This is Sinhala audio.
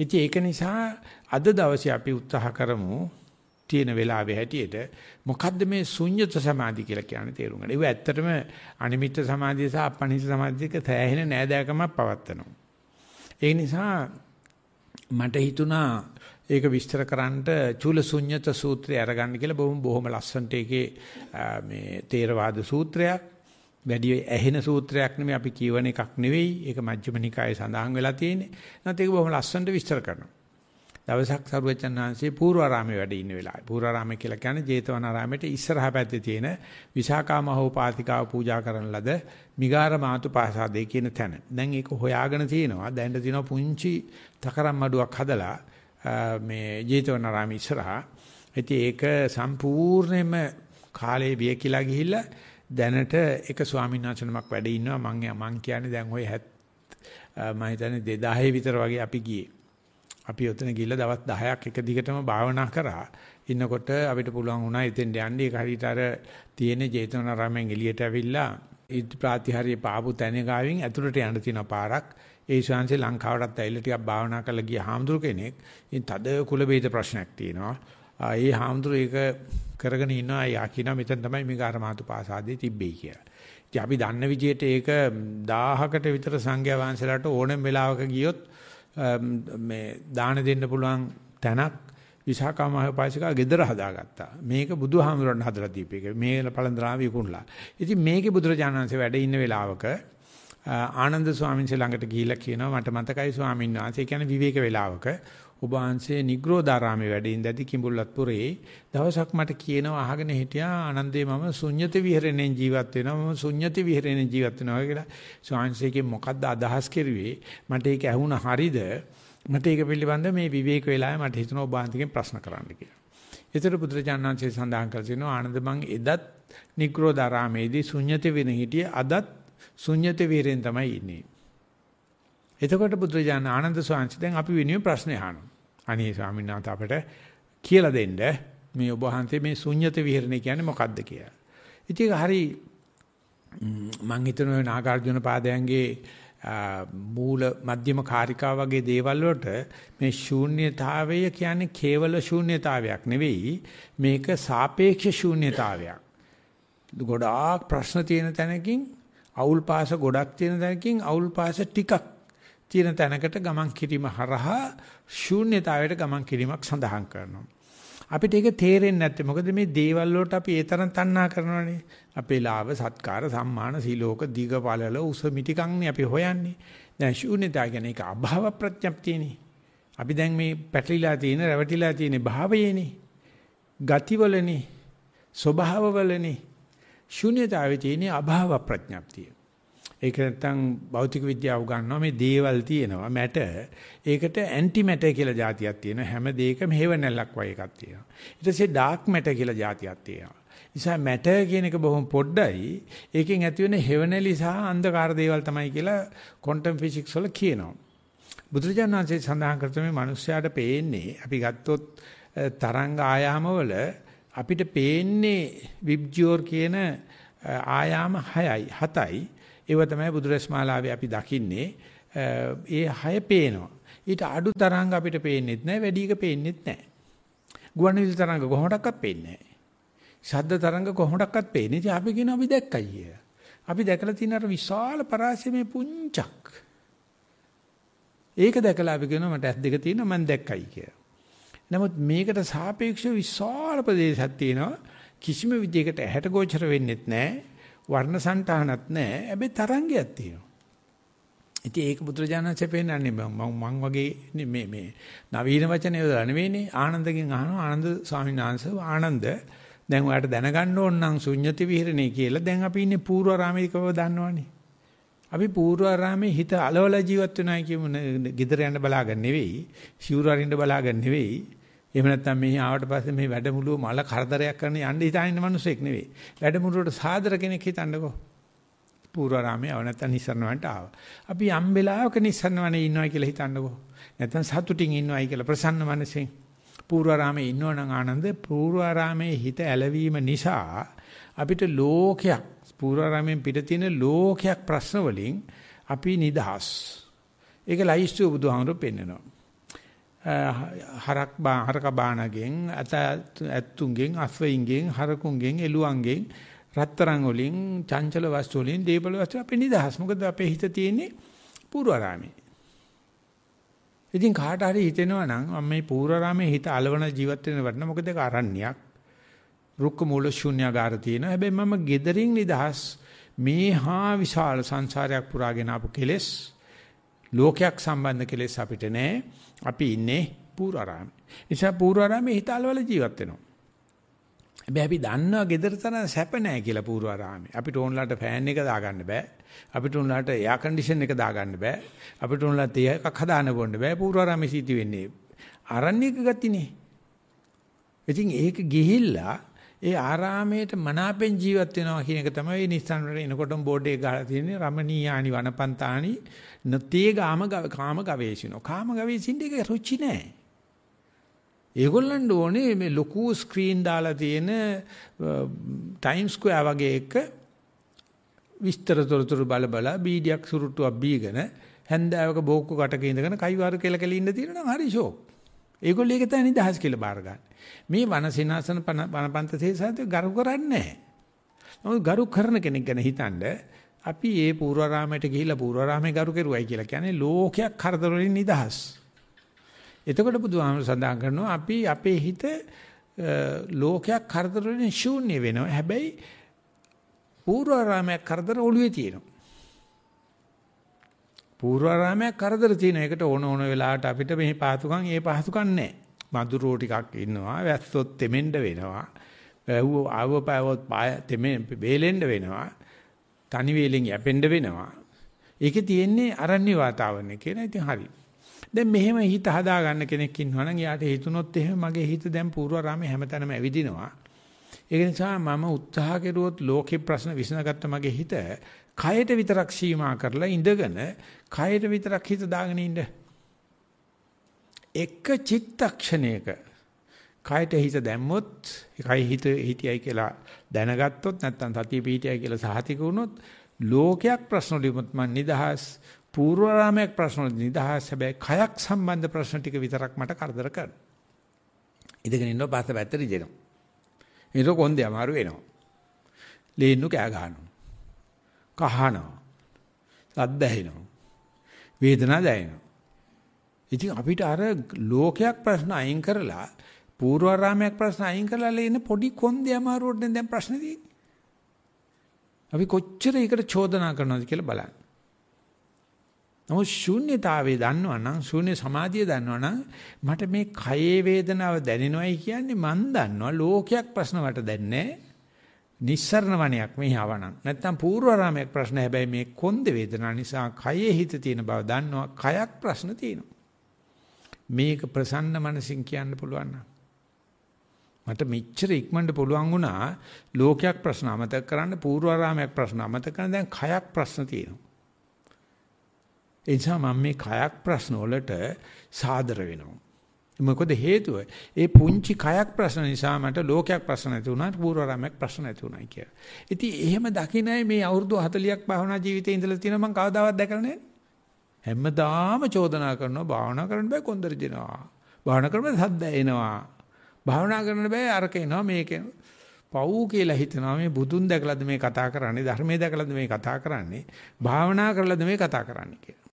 ඉතින් ඒක නිසා අද දවසේ අපි උත්සාහ කරමු තියෙන වෙලාවේ හැටියට මොකද්ද මේ ශුන්්‍යත සමාධි කියලා කියන්නේ තේරුම් ගන්න. ඒක ඇත්තටම අනිමිත්ත සමාධිය සහ අපනිත සමාධියක තෑහෙන නෑදෑකමක් පවත්නවා. ඒ නිසා මට හිතුණා ඒක විස්තර කරන්නට චූල ශුන්්‍යත සූත්‍රය අරගන්න කියලා බොහොම බොහොම ලස්සනට ඒකේ මේ තේරවාද සූත්‍රයක් වැඩි ඇහෙන සූත්‍රයක් නෙමෙයි අපි කියවන එකක් නෙවෙයි ඒක මජ්ක්‍ධිම නිකායේ සඳහන් වෙලා තියෙන්නේ. නැත්නම් ඒක බොහොම ලස්සනට විස්තර කරනවා. දවසක් සරුවචන් වහන්සේ පූර්වාරාමේ වැඩ ඉන්න වෙලාවේ පූර්වාරාමේ කියලා කියන්නේ ජේතවනාරාමේට ඉස්සරහා පැත්තේ තියෙන විසාකා මහෝපාතිකාව පූජා කරන ලද මිගාර මාතු පාසාදේ කියන තැන. දැන් ඒක හොයාගෙන තියෙනවා. දැන් තියෙනවා පුංචි තකරම් මඩුවක් හදලා මේ ජේතවනාරාමේ ඉස්සරහා. ඉතින් ඒක සම්පූර්ණයෙන්ම කාලේ වියකිලා ගිහිල්ලා දැනට එක ස්වාමීන් වහන්සේ නමක් වැඩ ඉන්නවා. මං මං කියන්නේ දැන් ওই 70 මම හිතන්නේ 2000 විතර වගේ අපි ගියේ. අපි ඔතන ගිහිල්ලා දවස් 10ක් එක දිගටම භාවනා කරා. ඉන්නකොට අපිට පුළුවන් වුණා එතෙන් යන්න ඒක හරියට අර තියෙන ජේතවනාරාමෙන් එළියට ඇවිල්ලා ඉද් ප්‍රාතිහාර්ය පාපු තැන ගාවින් ඇතුළට යන්න තියෙන පාරක්. ඒ ශාන්සේ ලංකාවටත් ඇවිල්ලා ටිකක් භාවනා කරලා ගිය හාමුදුරු කෙනෙක්. ඉතින් තද කුල වේද ප්‍රශ්නයක් තියෙනවා. ඒ හාමුදුරු ඒක කරගෙන ඉන්නවා. යා කියනවා මෙතන තමයි මේ ගාරමාතු පාසාදේ තිබ්බේ කියලා. ඉතින් අපි දන්න විදිහට ඒක 1000කට විතර සංඝයා වහන්සේලාට ඕනම වෙලාවක ගියොත් මේ දාන දෙන්න පුළුවන් තැනක් විසාකා මහපාසිකා ගෙදර හදාගත්තා. මේක බුදුහාමුදුරන් හදලා දීපේක. මේ පළඳලා විකුණලා. ඉතින් මේකේ බුදුරජාණන්සේ වැඩ ඉන්න වෙලාවක ආනන්ද ස්වාමීන් වහන්සේ ළඟට ගිහිල්ලා කියනවා මට මතකයි ස්වාමීන් වහන්සේ. කියන්නේ විවේක වෙලාවක ඔබ වහන්සේ නිග්‍රෝධාරාමේ වැඩ ඉඳදී කිඹුල්ලත්පුරේ දවසක් මට කියනවා අහගෙන හිටියා ආනන්දේ මම ශුන්්‍යත විහරණයෙන් ජීවත් වෙනවා මම ශුන්්‍යත විහරණයෙන් ජීවත් වෙනවා කියලා. ස්වාමීන්සේගේ මොකද්ද අදහස් කරුවේ? මට ඒක ඇහුණ හරිද? මට ඒක පිළිබඳ මේ විවේක වෙලාවේ මට හිතුණා ඔබ වහන්සේගෙන් ප්‍රශ්න කරන්න කියලා. ඒතර බුදුරජාණන්සේ සඳහන් කර තිනවා ආනන්ද මං එදත් නිග්‍රෝධාරාමේදී ශුන්්‍යත වෙන හිටියේ අදත් ශුන්්‍යත විහරණයෙන් තමයි ඉන්නේ. එතකොට බුදුරජාණන් ආනන්ද ස්වාමීන් දැන් අපි වෙනුවෙන් ප්‍රශ්න අහනවා. අනේ ස්වාමීන් වහන්සේ අපට කියලා දෙන්න මේ ඔබ වහන්සේ මේ ශුන්්‍යත විහරණය කියන්නේ මොකක්ද කියලා. ඉතින් හරි මම හිතනවා නාගාර්ජුන පාදයන්ගේ මූල මධ්‍යම කාරිකා වගේ දේවල් වලට මේ ශූන්‍යතාවය කියන්නේ කේවල ශූන්‍යතාවයක් නෙවෙයි මේක සාපේක්ෂ ශූන්‍යතාවයක්. ගොඩාක් ප්‍රශ්න තියෙන තැනකින් අවුල් පාස ගොඩක් තියෙන තැනකින් අවුල් පාස ටිකක් තියෙන තැනකට ගමන් කිරීම හරහා ශූන්‍යතාවයට ගමන් කිරීමක් සඳහන් කරනවා. අපිට ඒක තේරෙන්නේ නැත්තේ මොකද මේ දේවල් වලට අපි ඒ තරම් තණ්හා කරනවානේ. අපේ ලාභ සත්කාර සම්මාන සීලෝක දීග පළල උස මිටිකන්නේ අපි හොයන්නේ. දැන් ශූන්‍යතාව කියන්නේ ඒක අභාව ප්‍රත්‍යක්තියනේ. අපි දැන් මේ පැටලිලා තියෙන රැවටිලා තියෙන භාවයේනේ. ගතිවලනේ. ස්වභාවවලනේ. ශූන්‍යතාවේ තියෙන අභාව ප්‍රඥප්තිය. ඒක නැත්තම් භෞතික විද්‍යාව උගන්වනවා මේ දේවල් තියෙනවා මැට ඒකට ඇන්ටි මැටර් කියලා જાතියක් තියෙනවා. හැම දෙයකම හේව නැල්ලක් වගේ එකක් තියෙනවා. ඊට පස්සේ ඩාර්ක් මැටර් කියලා જાතියක් තියෙනවා. නිසා මැටර් කියන එක බොහොම පොඩ්ඩයි. ඒකෙන් ඇති වෙන හේවණලි සහ අන්ධකාර දේවල් තමයි කියලා ක්වොන්ටම් ෆිසික්ස් වල කියනවා. බුදුරජාණන් වහන්සේ සඳහන් කරත මේ මිනිස්යාට පේන්නේ අපි ගත්තොත් තරංග ආයාමවල අපිට පේන්නේ විබ්ජියෝර් කියන ආයාම 6යි 7යි ඒව තමයි බුදුරස්මාලාවේ අපි දකින්නේ. ඒ හය පේනවා. ඊට අඩු තරංග අපිට පේන්නෙත් නැහැ, වැඩි එක පේන්නෙත් නැහැ. ගුවන්විදුලි තරංග කොහොමඩක්වත් පේන්නේ නැහැ. ශබ්ද තරංග කොහොමඩක්වත් පේන්නේ. ඉතින් අපි කියන අපි දැක්කයි කිය. අපි දැකලා තියෙන අර විශාල පරාසයේ පුංචක්. ඒක දැකලා අපි කියනවා මට ඇස් දෙක තියෙනවා මම දැක්කයි කියලා. නමුත් මේකට සාපේක්ෂව විශාල ප්‍රදේශයක් තියෙනවා. කිසිම විදිහකට ඇහැට ගෝචර වෙන්නෙත් නැහැ. වර්ණ సంతානත් නැහැ. හැබැයි තරංගයක් තියෙනවා. ඉතින් ඒක බුදුරජාණන්සේ පෙන්නන්නේ මම මං වගේ මේ මේ නවීන වචන යොදලා නෙවෙයිනේ ආනන්දගෙන් අහනවා ආනන්ද ස්වාමීන් වහන්සේ ආනන්ද දැන් ඔයාලට දැනගන්න ඕන නම් ශුන්්‍යති විහෙරණේ කියලා දැන් අපි ඉන්නේ පූර්වාරාමේකව දන්නවනේ අපි පූර්වාරාමේ හිත අලවල ජීවත් වෙනවා කියමු ගෙදර යන්න බලාගන්න නෙවෙයි සිවුරරින්න බලාගන්න නෙවෙයි එහෙම නැත්නම් මෙහි ආවට පස්සේ මේ වැඩමුළුව මල කරදරයක් කරන යන්න හිතාගෙන ඉන්න මිනිසෙක් නෙවෙයි. වැඩමුළුවට සාදර කෙනෙක් හිතන්නකෝ. පූර්වාරාමයේ ආව නැත්නම් නිස්සරණවන්ට ආවා. අපි යම් වෙලාවක නිස්සරණවනේ ඉන්නවයි කියලා හිතන්නකෝ. නැත්නම් සතුටින් ඉන්නවයි කියලා ප්‍රසන්න මනසෙන්. පූර්වාරාමයේ ඉන්නවනම් ආනන්ද පූර්වාරාමයේ හිත ඇලවීම නිසා අපිට ලෝකයක් පූර්වාරාමයෙන් පිට තියෙන ලෝකයක් ප්‍රශ්න වලින් අපි නිදහස්. ඒක ලයිස්තු බුදුහාමුදුරු පෙන්නනවා. හරක් බා හරක බානගෙන් අත ඇත්තුන්ගෙන් අස්වයින්ගෙන් හරකුන්ගෙන් එළුවන්ගෙන් රත්තරන් වලින් චංචල වස්තු වලින් දීපල වස්තු අපේ නිදහස්. මොකද අපේ හිත තියෙන්නේ පූර්වාරාමේ. ඉතින් කාට හරි හිතෙනවා නම් මම මේ පූර්වාරාමේ හිත අලවන ජීවත් වෙන වටන මොකද ඒක අරණ්‍යයක් රුක්ක මූල ශුන්‍යagara තියෙනවා. හැබැයි මම gederin නිදහස් මේ හා විශාල සංසාරයක් පුරාගෙන ආපු කෙලෙස් ලෝකයක් සම්බන්ධ කෙලෙස් අපිට නැහැ. අපි ඉන්නේ පූර්වාරාමේ. නිසා පූර්වාරාමේ හිත අලවල ජීවත් වෙනවා. හැබැයි අපි දන්නවා gedara තරම් සැප නැහැ කියලා පූර්වාරාමේ. අපිට ඕන්ලාට ෆෑන් එක දාගන්න බෑ. අපිට ඕන්ලාට එයා කන්ඩිෂන් එක දාගන්න බෑ. අපිට ඕන්ලාට තේ එකක් හදාන්න බොන්න බෑ. පූර්වාරාමේ සිටි වෙන්නේ. අරණ්‍යක ගතිනේ. ඉතින් ඒක ගිහිල්ලා ඒ ආරාමයට මනාපෙන් ජීවත් වෙනවා කියන එක තමයි නිස්සන් වල එනකොටම බෝඩ් එක ගහලා තියෙන්නේ. රමණීයානි වනපන්තානි නතේ ගාම කාම ගවේෂිනෝ. කාම ගවේෂින්න එක රුචි නෑ. ඒගොල්ලන්ට ඕනේ මේ ලොකු ස්ක්‍රීන් දාලා තියෙන ටයිම් ස්ක්වයර් වගේ එක විස්තර තොරතුරු බල බල බීඩියක් සුරුට්ටුවක් බීගෙන හැන්දෑවක බෝක්කු කටක ඉඳගෙන කයිවාරු කෙල කෙල ඉන්න තියෙනවා නම් හරි ෂෝක් ඒගොල්ලෝ ඒක තමයි නිදහස් කියලා බාර ගන්න. මේ වනසේනාසන වනපන්ත තේසාද ගරු කරන්නේ නැහැ. නමුත් ගරු කරන කෙනෙක් ගැන හිතනද අපි ඒ පූර්වාරාමයට ගිහිල්ලා පූර්වාරාමේ ගරු කෙරුවයි කියලා කියන්නේ ලෝකයක් කරදර වලින් නිදහස්. එතකොට බුදුහාමර සඳහන් කරනවා අපි අපේ හිත ලෝකයක් කරදර වලින් ශූන්‍ය වෙනවා. හැබැයි පූර්වාරාමයක් කරදර ඔළුවේ තියෙනවා. පූර්වාරාමයක් කරදර තියෙන එකට ඕන ඕන වෙලාවට අපිට මේ පහසුකම් ඒ පහසුකම් නැහැ. මදුරෝ ටිකක් ඉන්නවා වැස්සොත් තෙමෙන්න වෙනවා. වැහුව ආව පාවොත් පාය තෙමෙ වේලෙන්න වෙනවා. තනි වේලෙන් යැපෙන්න වෙනවා. ඒකේ තියෙන්නේ අරණ්‍ය වාතාවරණය කියලා. ඉතින් හරි. දැන් මෙහෙම හිත හදා ගන්න කෙනෙක් ඉන්නවා නම් යාට හිතුනොත් එහෙම මගේ හිත දැන් පූර්වාරාමේ හැමතැනම ඇවිදිනවා. ඒක නිසා මම උත්සාහ කෙරුවොත් ලෝකේ ප්‍රශ්න විසඳගත්ත මගේ හිත කයට විතරක් සීමා කරලා ඉඳගෙන කයට විතරක් හිත දාගෙන ඉන්න. එක චිත්තක්ෂණයක කයට හිත දැම්මොත් කයි හිත හිතයි කියලා දැනගත්තොත් නැත්නම් සතිය පිහිටයි කියලා සහතික වුණොත් ලෝකයක් ප්‍රශ්න වලිමුත් මන් නිදහස් පූර්වාරාමයක් ප්‍රශ්න වල නිදහස් හැබැයි කයක් සම්බන්ධ ප්‍රශ්න ටික විතරක් මට කරදර කරනවා. ඉඳගෙන ඉන්නවා පාත පැත්තට ඉදෙනවා. ඊට කොන්දේ අමාරු වෙනවා. ලේන්නු කෑ ගහනවා. කහනවා. සද්ද ඇහෙනවා. වේදනාව දැනෙනවා. ඉතින් අපිට අර ලෝකයක් ප්‍රශ්න අයින් කරලා පූර්වාරාමයක් ප්‍රශ්න අයින් කරලා ලේන පොඩි කොන්දේ අමාරුවට දැන් ප්‍රශ්න තියෙන්නේ. අපි කොච්චර ඒකට චෝදනා කරනවද කියලා බලන්න. නමුත් ශූන්‍යතාවයේ දන්නවනම් ශූන්‍ය සමාධිය දන්නවනම් මට මේ කයේ වේදනාව දැනෙනවයි කියන්නේ මන් දන්නවා. ලෝකයක් ප්‍රශ්න වට දැන්නේ නිස්සරණ වණයක් මෙහි ආවනම්. නැත්තම් පූර්වාරාමයක් ප්‍රශ්න. හැබැයි මේ කොන්ද වේදනා නිසා කයේ හිත තියෙන බව දන්නවා. කයක් ප්‍රශ්න තියෙනවා. මේක ප්‍රසන්න මනසින් කියන්න පුළුවන් මට මෙච්චර ඉක්මනට පුළුවන් වුණා. ලෝකයක් ප්‍රශ්න අමතක කරන්න පූර්වාරාමයක් ප්‍රශ්න අමතක කරන්න. දැන් කයක් ප්‍රශ්න තියෙනවා? ඒ නිසා මම මේ කයක් ප්‍රශ්න වලට සාදර වෙනවා මොකද හේතුව? ඒ පුංචි කයක් ප්‍රශ්න නිසා මට ලෝකයක් ප්‍රශ්න නැති වුණා, පූර්වරාමයක් ප්‍රශ්න නැති වුණා කියලා. ඉතින් එහෙම දකින්නයි මේ අවුරුදු 40ක් භාවනා ජීවිතේ ඉඳලා තියෙනවා මම කවදාවත් දැකලා නැහැ. හැමදාම චෝදනා කරනවා භාවනා කරන්න බෑ කොන්දර දෙනවා. භාවනා කරන්න සද්ද එනවා. භාවනා කරන්න බෑ අරක එනවා මේක පව් කියලා හිතනවා මේ බුදුන් දැකලාද මේ කතා කරන්නේ ධර්මයේ දැකලාද මේ කතා කරන්නේ භාවනා කරලාද මේ කතා කරන්නේ කියලා.